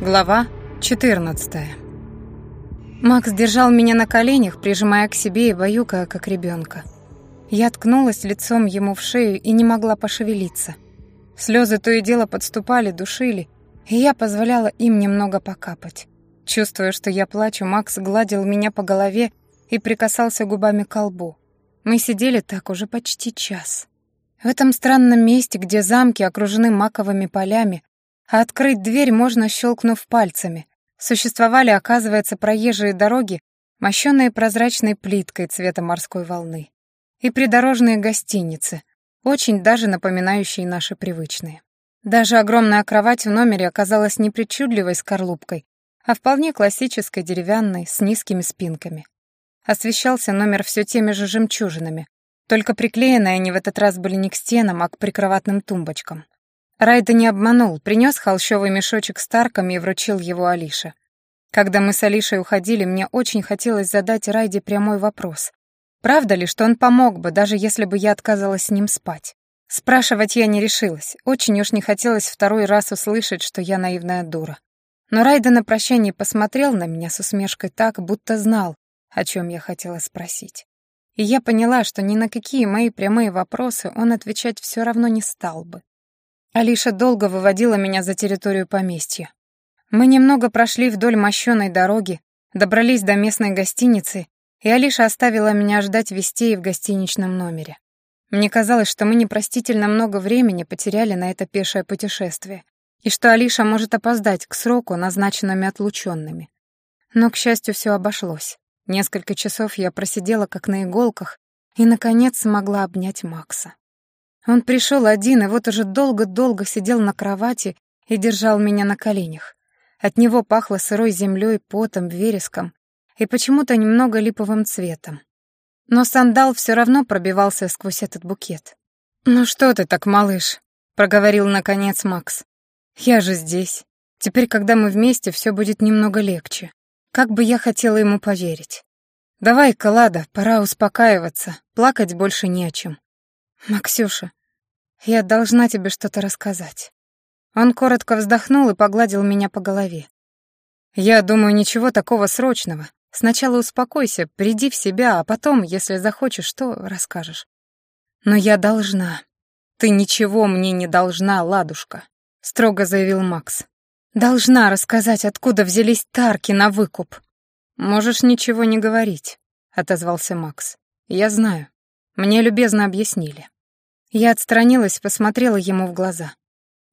Глава 14 Макс держал меня на коленях, прижимая к себе и баюкая, как ребенка. Я ткнулась лицом ему в шею и не могла пошевелиться. Слезы то и дело подступали, душили, и я позволяла им немного покапать. Чувствуя, что я плачу, Макс гладил меня по голове и прикасался губами к лбу. Мы сидели так уже почти час. В этом странном месте, где замки окружены маковыми полями, а открыть дверь можно, щелкнув пальцами. Существовали, оказывается, проезжие дороги, мощенные прозрачной плиткой цвета морской волны. И придорожные гостиницы, очень даже напоминающие наши привычные. Даже огромная кровать в номере оказалась не причудливой скорлупкой, а вполне классической деревянной, с низкими спинками. Освещался номер все теми же жемчужинами, только приклеенные они в этот раз были не к стенам, а к прикроватным тумбочкам. Райда не обманул, принес холщовый мешочек с тарками и вручил его Алише. Когда мы с Алишей уходили, мне очень хотелось задать Райде прямой вопрос. Правда ли, что он помог бы, даже если бы я отказалась с ним спать? Спрашивать я не решилась, очень уж не хотелось второй раз услышать, что я наивная дура. Но Райда на прощание посмотрел на меня с усмешкой так, будто знал, о чем я хотела спросить. И я поняла, что ни на какие мои прямые вопросы он отвечать все равно не стал бы. Алиша долго выводила меня за территорию поместья. Мы немного прошли вдоль мощеной дороги, добрались до местной гостиницы, и Алиша оставила меня ждать вестей в гостиничном номере. Мне казалось, что мы непростительно много времени потеряли на это пешее путешествие, и что Алиша может опоздать к сроку, назначенными отлученными. Но, к счастью, все обошлось. Несколько часов я просидела как на иголках и, наконец, смогла обнять Макса. Он пришел один и вот уже долго-долго сидел на кровати и держал меня на коленях. От него пахло сырой землей, потом, вереском и почему-то немного липовым цветом. Но сандал все равно пробивался сквозь этот букет. «Ну что ты так, малыш?» — проговорил наконец Макс. «Я же здесь. Теперь, когда мы вместе, все будет немного легче. Как бы я хотела ему поверить. Давай-ка, Лада, пора успокаиваться, плакать больше не о чем. «Максюша, я должна тебе что-то рассказать». Он коротко вздохнул и погладил меня по голове. «Я думаю, ничего такого срочного. Сначала успокойся, приди в себя, а потом, если захочешь, что расскажешь». «Но я должна. Ты ничего мне не должна, ладушка», — строго заявил Макс. «Должна рассказать, откуда взялись тарки на выкуп». «Можешь ничего не говорить», — отозвался Макс. «Я знаю. Мне любезно объяснили. Я отстранилась, посмотрела ему в глаза.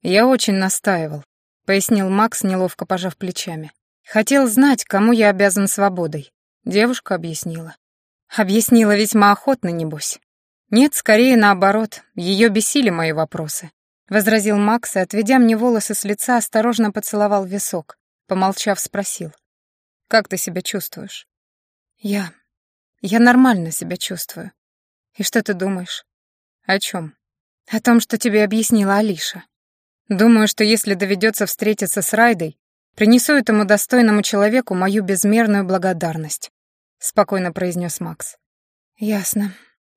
«Я очень настаивал», — пояснил Макс, неловко пожав плечами. «Хотел знать, кому я обязан свободой». Девушка объяснила. Объяснила весьма охотно, небось. «Нет, скорее наоборот, ее бесили мои вопросы», — возразил Макс и, отведя мне волосы с лица, осторожно поцеловал висок, помолчав, спросил. «Как ты себя чувствуешь?» «Я... я нормально себя чувствую. И что ты думаешь? О чем? О том, что тебе объяснила Алиша. Думаю, что если доведется встретиться с Райдой, принесу этому достойному человеку мою безмерную благодарность, спокойно произнес Макс. Ясно,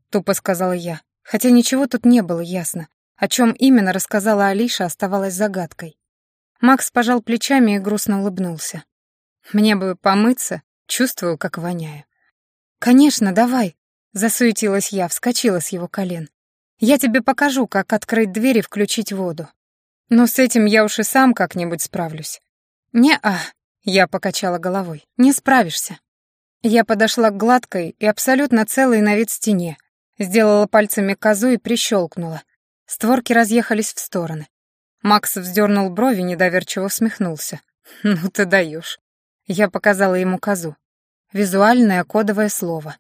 тупо сказала я, хотя ничего тут не было ясно. О чем именно рассказала Алиша, оставалось загадкой. Макс пожал плечами и грустно улыбнулся. Мне бы помыться, чувствую, как воняю. Конечно, давай, Засуетилась я, вскочила с его колен. «Я тебе покажу, как открыть дверь и включить воду. Но с этим я уж и сам как-нибудь справлюсь». «Не-а», — я покачала головой, — «не справишься». Я подошла к гладкой и абсолютно целой на вид стене, сделала пальцами козу и прищелкнула. Створки разъехались в стороны. Макс вздернул брови, недоверчиво усмехнулся. «Ну ты даешь». Я показала ему козу. Визуальное кодовое слово.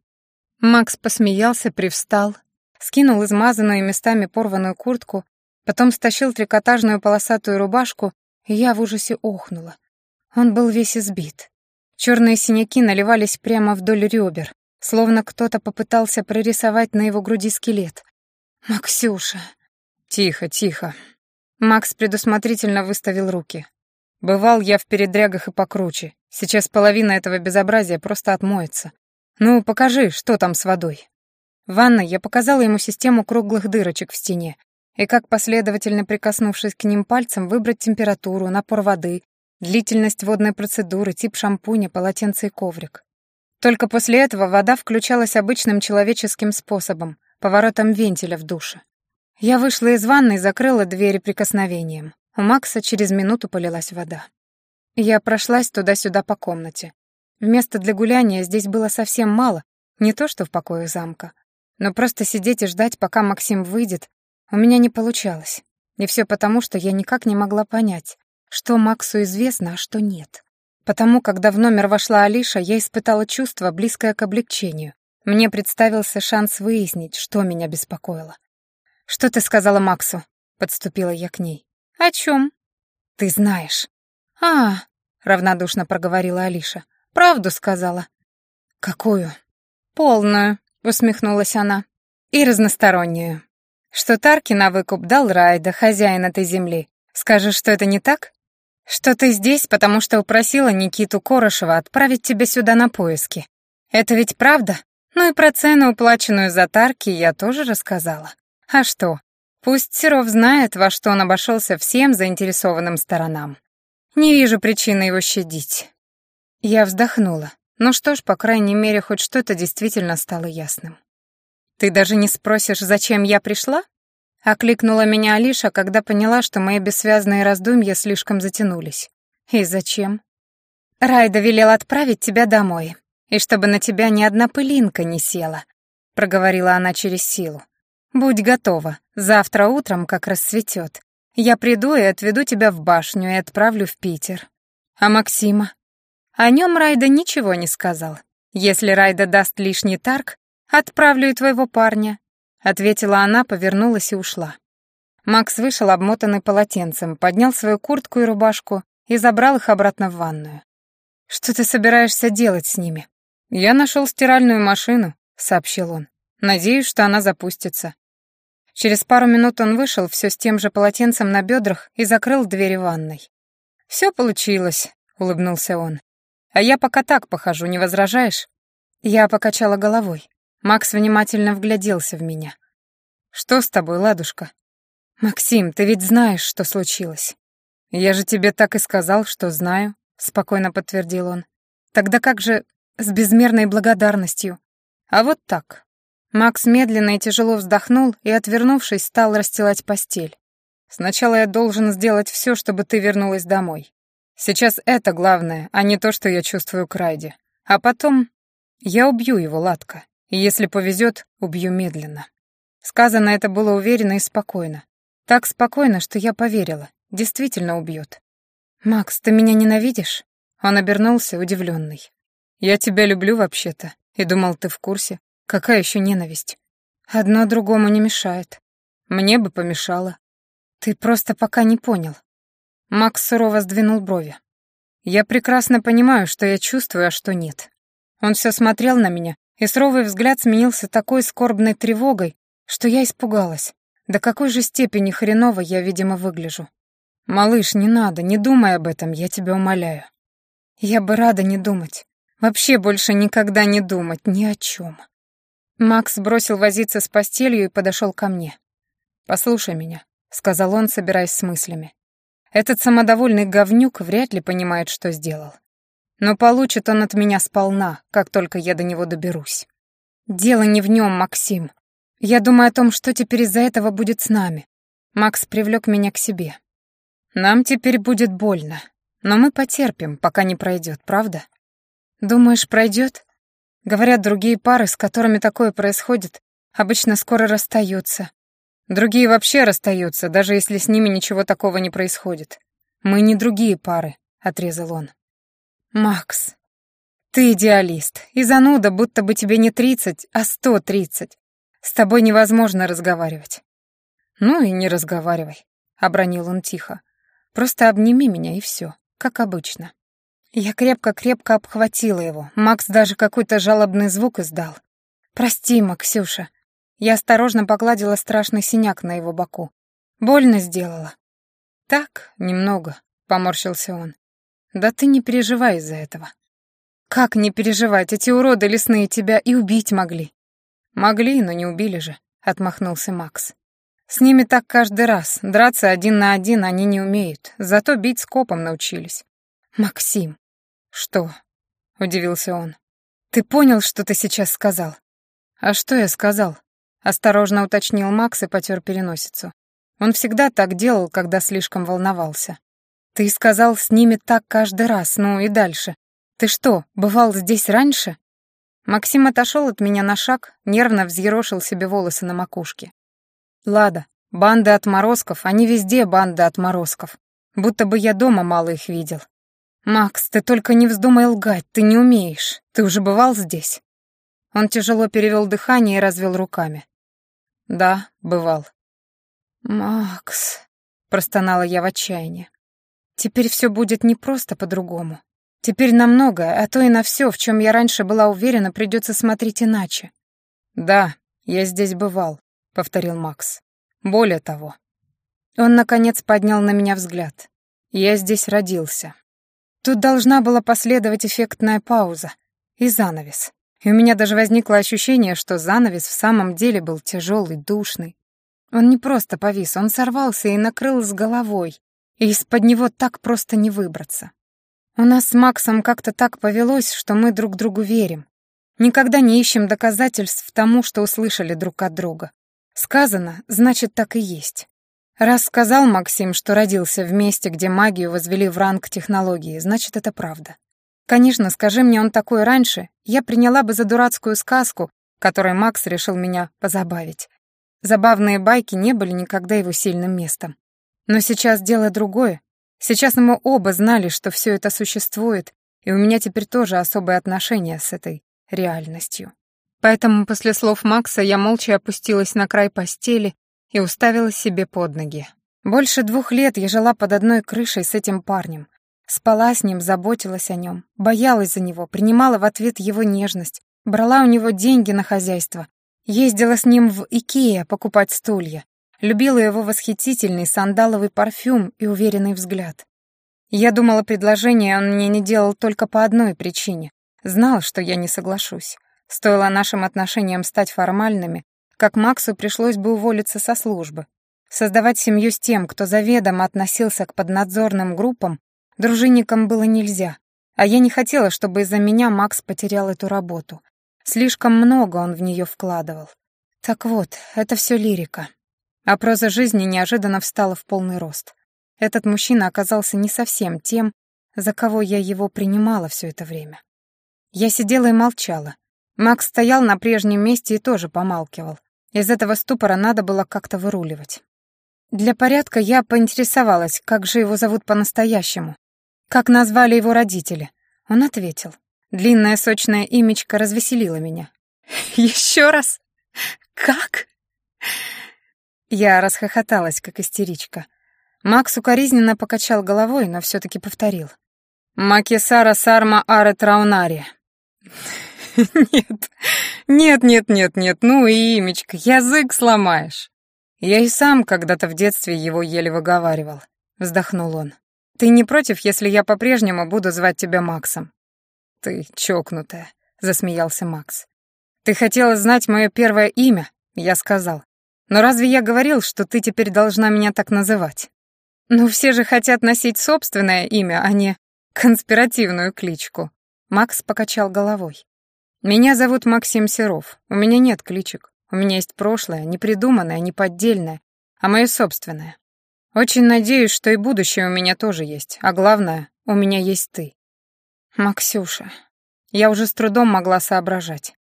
Макс посмеялся, привстал, скинул измазанную местами порванную куртку, потом стащил трикотажную полосатую рубашку, и я в ужасе охнула. Он был весь избит. Черные синяки наливались прямо вдоль ребер, словно кто-то попытался прорисовать на его груди скелет. «Максюша!» «Тихо, тихо!» Макс предусмотрительно выставил руки. «Бывал я в передрягах и покруче. Сейчас половина этого безобразия просто отмоется. «Ну, покажи, что там с водой». В ванной я показала ему систему круглых дырочек в стене и как, последовательно прикоснувшись к ним пальцем, выбрать температуру, напор воды, длительность водной процедуры, тип шампуня, полотенце и коврик. Только после этого вода включалась обычным человеческим способом, поворотом вентиля в душе. Я вышла из ванной и закрыла двери прикосновением. У Макса через минуту полилась вода. Я прошлась туда-сюда по комнате. Места для гуляния здесь было совсем мало, не то что в покое замка. Но просто сидеть и ждать, пока Максим выйдет, у меня не получалось. И все потому, что я никак не могла понять, что Максу известно, а что нет. Потому, когда в номер вошла Алиша, я испытала чувство, близкое к облегчению. Мне представился шанс выяснить, что меня беспокоило. «Что ты сказала Максу?» — подступила я к ней. «О чем?» «Ты знаешь». «А, — равнодушно проговорила Алиша. «Правду сказала». «Какую?» «Полную», — усмехнулась она. «И разностороннюю. Что Тарки на выкуп дал Райда, хозяин этой земли. Скажешь, что это не так? Что ты здесь, потому что упросила Никиту Корошева отправить тебя сюда на поиски. Это ведь правда? Ну и про цену, уплаченную за Тарки, я тоже рассказала. А что? Пусть Серов знает, во что он обошелся всем заинтересованным сторонам. Не вижу причины его щадить. Я вздохнула. Ну что ж, по крайней мере, хоть что-то действительно стало ясным. «Ты даже не спросишь, зачем я пришла?» Окликнула меня Алиша, когда поняла, что мои бессвязные раздумья слишком затянулись. «И зачем?» «Райда велел отправить тебя домой, и чтобы на тебя ни одна пылинка не села», — проговорила она через силу. «Будь готова, завтра утром, как рассветет, я приду и отведу тебя в башню и отправлю в Питер. А Максима? О нем Райда ничего не сказал. Если Райда даст лишний тарг, отправлю и твоего парня, ответила она, повернулась и ушла. Макс вышел обмотанный полотенцем, поднял свою куртку и рубашку и забрал их обратно в ванную. «Что ты собираешься делать с ними?» «Я нашел стиральную машину», — сообщил он. «Надеюсь, что она запустится». Через пару минут он вышел все с тем же полотенцем на бедрах и закрыл двери ванной. «Все получилось», — улыбнулся он. «А я пока так похожу, не возражаешь?» Я покачала головой. Макс внимательно вгляделся в меня. «Что с тобой, ладушка?» «Максим, ты ведь знаешь, что случилось». «Я же тебе так и сказал, что знаю», — спокойно подтвердил он. «Тогда как же с безмерной благодарностью?» «А вот так». Макс медленно и тяжело вздохнул и, отвернувшись, стал расстилать постель. «Сначала я должен сделать все, чтобы ты вернулась домой. Сейчас это главное, а не то, что я чувствую к Райде. А потом я убью его, Ладка. И если повезет, убью медленно. Сказано это было уверенно и спокойно. Так спокойно, что я поверила. Действительно убьет. «Макс, ты меня ненавидишь?» Он обернулся, удивленный. «Я тебя люблю вообще-то, и думал, ты в курсе. Какая еще ненависть? Одно другому не мешает. Мне бы помешало. Ты просто пока не понял». Макс сурово сдвинул брови. «Я прекрасно понимаю, что я чувствую, а что нет. Он все смотрел на меня, и суровый взгляд сменился такой скорбной тревогой, что я испугалась. До какой же степени хреново я, видимо, выгляжу. «Малыш, не надо, не думай об этом, я тебя умоляю». Я бы рада не думать. Вообще больше никогда не думать ни о чем. Макс бросил возиться с постелью и подошел ко мне. «Послушай меня», — сказал он, собираясь с мыслями. «Этот самодовольный говнюк вряд ли понимает, что сделал. Но получит он от меня сполна, как только я до него доберусь. Дело не в нем, Максим. Я думаю о том, что теперь из-за этого будет с нами. Макс привлек меня к себе. Нам теперь будет больно, но мы потерпим, пока не пройдет, правда? Думаешь, пройдет? Говорят, другие пары, с которыми такое происходит, обычно скоро расстаются. Другие вообще расстаются, даже если с ними ничего такого не происходит. Мы не другие пары, отрезал он. «Макс, ты идеалист и зануда, будто бы тебе не тридцать, а сто тридцать. С тобой невозможно разговаривать». «Ну и не разговаривай», — обронил он тихо. «Просто обними меня, и все, как обычно». Я крепко-крепко обхватила его. Макс даже какой-то жалобный звук издал. «Прости, Максюша». Я осторожно погладила страшный синяк на его боку. Больно сделала. «Так, немного», — поморщился он. Да ты не переживай из-за этого. Как не переживать, эти уроды лесные тебя и убить могли. Могли, но не убили же, отмахнулся Макс. С ними так каждый раз. Драться один на один они не умеют, зато бить скопом научились. «Максим». «Что?» — удивился он. «Ты понял, что ты сейчас сказал?» «А что я сказал?» — осторожно уточнил Макс и потер переносицу. Он всегда так делал, когда слишком волновался. «Ты сказал с ними так каждый раз, ну и дальше. Ты что, бывал здесь раньше?» Максим отошел от меня на шаг, нервно взъерошил себе волосы на макушке. «Лада, банды отморозков, они везде банды отморозков. Будто бы я дома мало их видел. Макс, ты только не вздумай лгать, ты не умеешь. Ты уже бывал здесь?» Он тяжело перевел дыхание и развел руками. «Да, бывал». «Макс», — простонала я в отчаянии. «Теперь все будет не просто по-другому. Теперь на многое, а то и на все, в чем я раньше была уверена, придется смотреть иначе». «Да, я здесь бывал», — повторил Макс. «Более того». Он, наконец, поднял на меня взгляд. «Я здесь родился». Тут должна была последовать эффектная пауза и занавес. И у меня даже возникло ощущение, что занавес в самом деле был тяжелый, душный. Он не просто повис, он сорвался и накрыл с головой, и из-под него так просто не выбраться. У нас с Максом как-то так повелось, что мы друг другу верим. Никогда не ищем доказательств тому, что услышали друг от друга. Сказано, значит, так и есть. Раз сказал Максим, что родился в месте, где магию возвели в ранг технологии, значит, это правда. Конечно, скажи мне он такое раньше, я приняла бы за дурацкую сказку, которой Макс решил меня позабавить. Забавные байки не были никогда его сильным местом. Но сейчас дело другое. Сейчас мы оба знали, что все это существует, и у меня теперь тоже особое отношение с этой реальностью. Поэтому после слов Макса я молча опустилась на край постели и уставилась себе под ноги. Больше двух лет я жила под одной крышей с этим парнем. Спала с ним, заботилась о нем, боялась за него, принимала в ответ его нежность, брала у него деньги на хозяйство, ездила с ним в Икеа покупать стулья, любила его восхитительный сандаловый парфюм и уверенный взгляд. Я думала, предложение он мне не делал только по одной причине. Знал, что я не соглашусь. Стоило нашим отношениям стать формальными, как Максу пришлось бы уволиться со службы. Создавать семью с тем, кто заведомо относился к поднадзорным группам, Дружинникам было нельзя, а я не хотела, чтобы из-за меня Макс потерял эту работу. Слишком много он в нее вкладывал. Так вот, это все лирика. А проза жизни неожиданно встала в полный рост. Этот мужчина оказался не совсем тем, за кого я его принимала все это время. Я сидела и молчала. Макс стоял на прежнем месте и тоже помалкивал. Из этого ступора надо было как-то выруливать. Для порядка я поинтересовалась, как же его зовут по-настоящему, как назвали его родители? Он ответил. Длинное сочное имечко развеселило меня. «Еще раз? Как?» Я расхохоталась, как истеричка. Макс укоризненно покачал головой, но все-таки повторил. «Макисара Сарма Аре Траунари». «Нет, нет, нет, нет, нет, ну и имечко, язык сломаешь». Я и сам когда-то в детстве его еле выговаривал, вздохнул он. Ты не против, если я по-прежнему буду звать тебя Максом?» «Ты чокнутая», — засмеялся Макс. «Ты хотела знать мое первое имя?» — я сказал. «Но разве я говорил, что ты теперь должна меня так называть?» «Ну, все же хотят носить собственное имя, а не конспиративную кличку». Макс покачал головой. «Меня зовут Максим Серов. У меня нет кличек. У меня есть прошлое, не придуманное, не поддельное, а мое собственное. Очень надеюсь, что и будущее у меня тоже есть, а главное, у меня есть ты. Максюша, я уже с трудом могла соображать.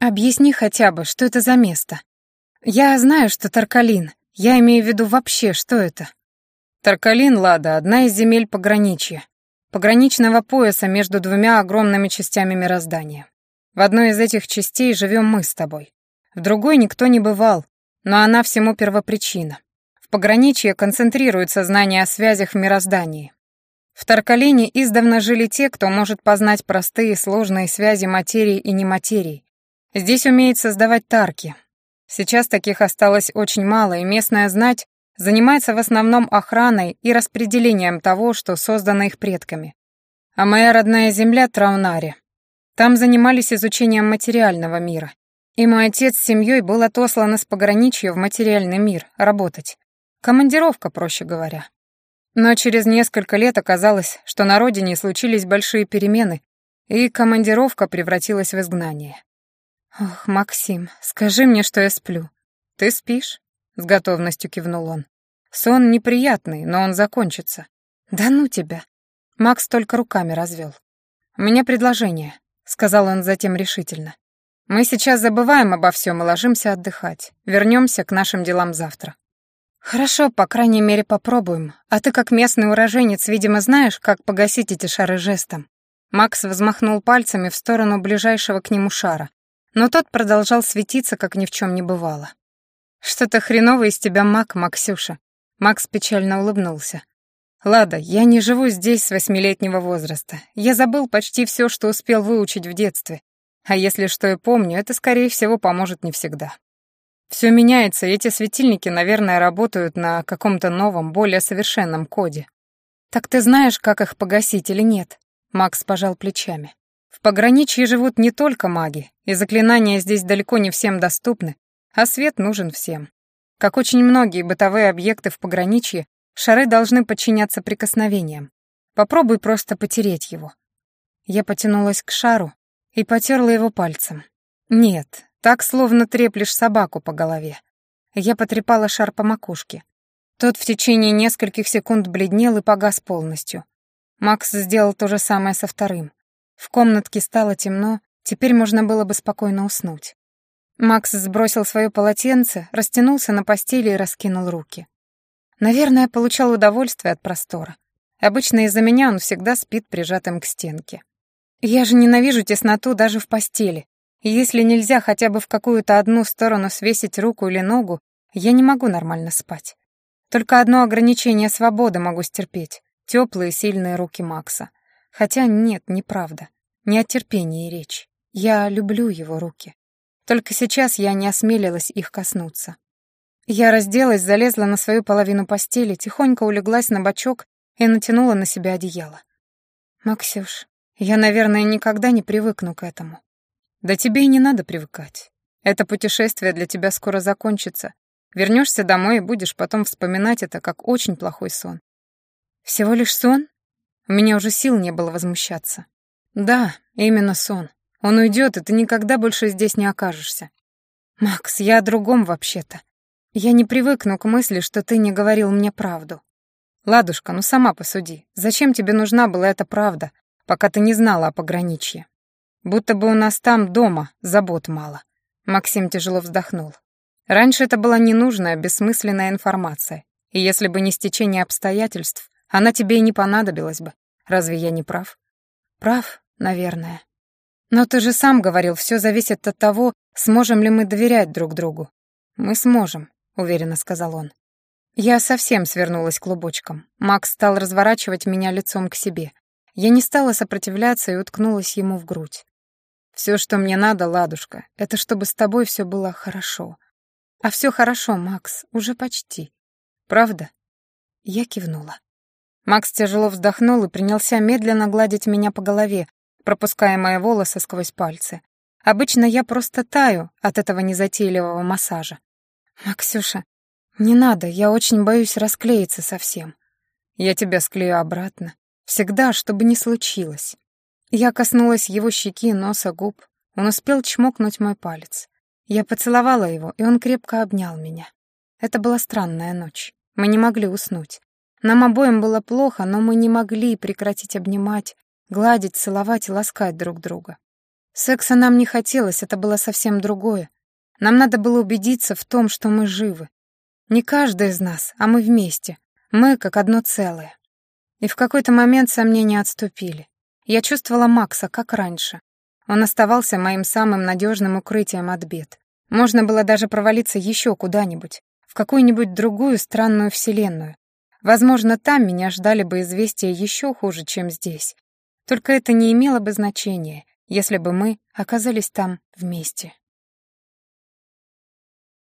Объясни хотя бы, что это за место. Я знаю, что Таркалин. Я имею в виду вообще, что это? Таркалин, Лада, одна из земель пограничья. Пограничного пояса между двумя огромными частями мироздания. В одной из этих частей живем мы с тобой. В другой никто не бывал, но она всему первопричина пограничье концентрирует сознание о связях в мироздании. В Таркалине издавна жили те, кто может познать простые сложные связи материи и нематерии. Здесь умеет создавать тарки. Сейчас таких осталось очень мало, и местная знать занимается в основном охраной и распределением того, что создано их предками. А моя родная земля — Траунари. Там занимались изучением материального мира. И мой отец с семьей был отослан из пограничья в материальный мир работать. Командировка, проще говоря. Но через несколько лет оказалось, что на родине случились большие перемены, и командировка превратилась в изгнание. «Ох, Максим, скажи мне, что я сплю». «Ты спишь?» — с готовностью кивнул он. «Сон неприятный, но он закончится». «Да ну тебя!» Макс только руками развел. «У меня предложение», — сказал он затем решительно. «Мы сейчас забываем обо всем и ложимся отдыхать. Вернемся к нашим делам завтра». «Хорошо, по крайней мере, попробуем. А ты, как местный уроженец, видимо, знаешь, как погасить эти шары жестом». Макс взмахнул пальцами в сторону ближайшего к нему шара, но тот продолжал светиться, как ни в чем не бывало. «Что-то хреново из тебя маг, Максюша». Макс печально улыбнулся. «Лада, я не живу здесь с восьмилетнего возраста. Я забыл почти все, что успел выучить в детстве. А если что и помню, это, скорее всего, поможет не всегда. Все меняется, эти светильники, наверное, работают на каком-то новом, более совершенном коде. Так ты знаешь, как их погасить или нет?» Макс пожал плечами. В пограничье живут не только маги, и заклинания здесь далеко не всем доступны, а свет нужен всем. Как очень многие бытовые объекты в пограничье, шары должны подчиняться прикосновениям. Попробуй просто потереть его. Я потянулась к шару и потерла его пальцем. Нет, так словно треплешь собаку по голове. Я потрепала шар по макушке. Тот в течение нескольких секунд бледнел и погас полностью. Макс сделал то же самое со вторым. В комнатке стало темно, теперь можно было бы спокойно уснуть. Макс сбросил свое полотенце, растянулся на постели и раскинул руки. Наверное, получал удовольствие от простора. Обычно из-за меня он всегда спит прижатым к стенке. Я же ненавижу тесноту даже в постели. Если нельзя хотя бы в какую-то одну сторону свесить руку или ногу, я не могу нормально спать. Только одно ограничение свободы могу стерпеть — теплые сильные руки Макса. Хотя нет, неправда. Не о терпении речь. Я люблю его руки. Только сейчас я не осмелилась их коснуться. Я разделась, залезла на свою половину постели, тихонько улеглась на бочок и натянула на себя одеяло. «Максюш, я, наверное, никогда не привыкну к этому». «Да тебе и не надо привыкать. Это путешествие для тебя скоро закончится. Вернешься домой и будешь потом вспоминать это как очень плохой сон». «Всего лишь сон?» У меня уже сил не было возмущаться. «Да, именно сон. Он уйдет, и ты никогда больше здесь не окажешься. Макс, я о другом вообще-то. Я не привыкну к мысли, что ты не говорил мне правду. Ладушка, ну сама посуди. Зачем тебе нужна была эта правда, пока ты не знала о пограничье? Будто бы у нас там дома забот мало. Максим тяжело вздохнул. Раньше это была ненужная, бессмысленная информация. И если бы не стечение обстоятельств, она тебе и не понадобилась бы. Разве я не прав? Прав, наверное. Но ты же сам говорил, все зависит от того, сможем ли мы доверять друг другу. Мы сможем, уверенно сказал он. Я совсем свернулась клубочком. Макс стал разворачивать меня лицом к себе. Я не стала сопротивляться и уткнулась ему в грудь. Все, что мне надо, ладушка, это чтобы с тобой все было хорошо. А все хорошо, Макс, уже почти. Правда? Я кивнула. Макс тяжело вздохнул и принялся медленно гладить меня по голове, пропуская мои волосы сквозь пальцы. Обычно я просто таю от этого незатейливого массажа. «Максюша, не надо, я очень боюсь расклеиться совсем. Я тебя склею обратно. Всегда, чтобы не случилось». Я коснулась его щеки, носа, губ. Он успел чмокнуть мой палец. Я поцеловала его, и он крепко обнял меня. Это была странная ночь. Мы не могли уснуть. Нам обоим было плохо, но мы не могли прекратить обнимать, гладить, целовать и ласкать друг друга. Секса нам не хотелось, это было совсем другое. Нам надо было убедиться в том, что мы живы. Не каждый из нас, а мы вместе. Мы как одно целое. И в какой-то момент сомнения отступили. Я чувствовала Макса, как раньше. Он оставался моим самым надежным укрытием от бед. Можно было даже провалиться еще куда-нибудь, в какую-нибудь другую странную вселенную. Возможно, там меня ждали бы известия еще хуже, чем здесь. Только это не имело бы значения, если бы мы оказались там вместе.